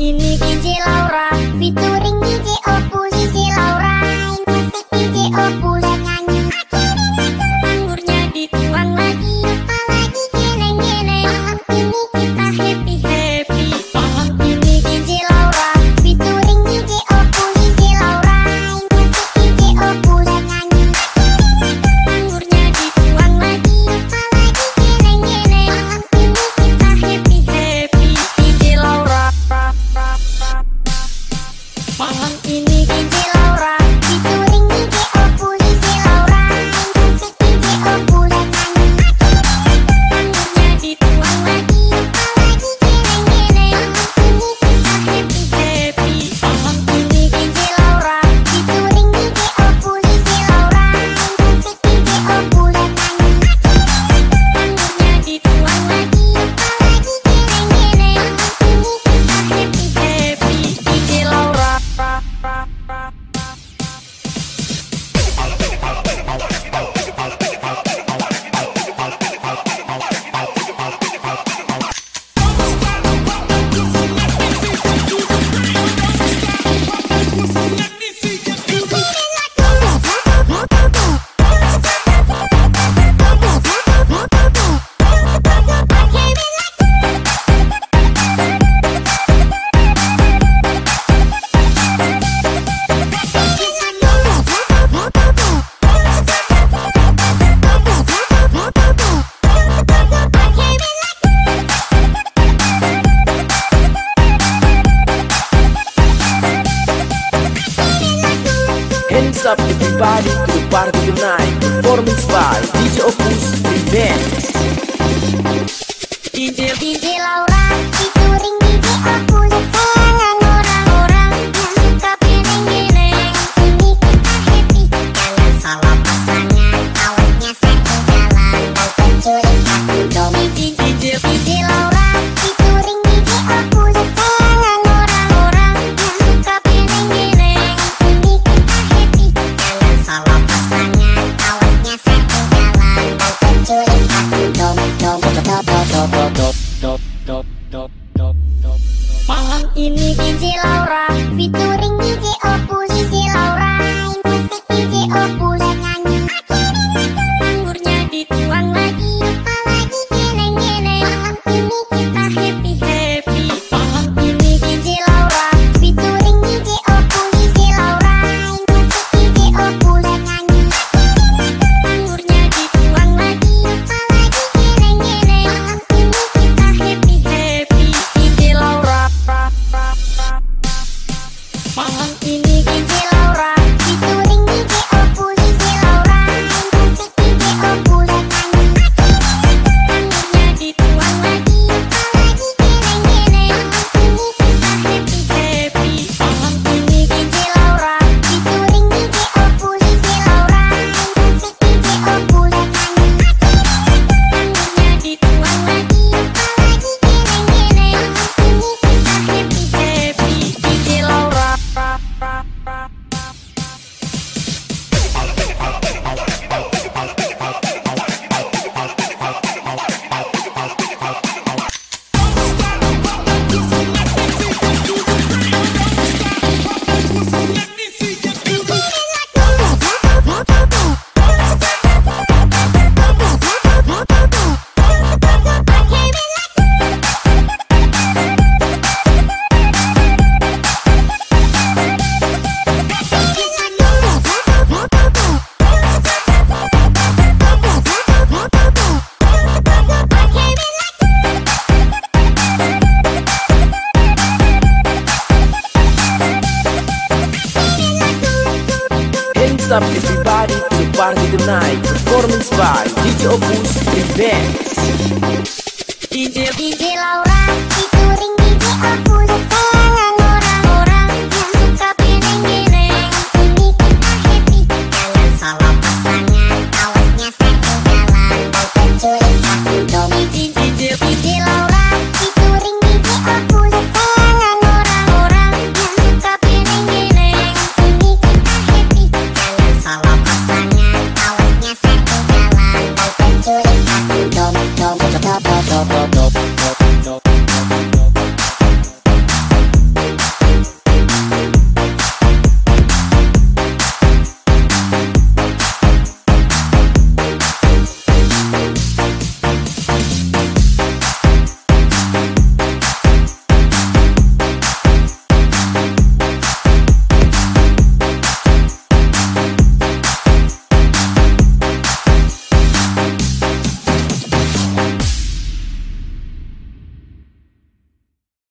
ini Kece Laura Fituri performance by DJ Opus Remix. DJ DJ Laura. up everybody to the party tonight Performance by DJ Opus Events. DJ, DJ Laura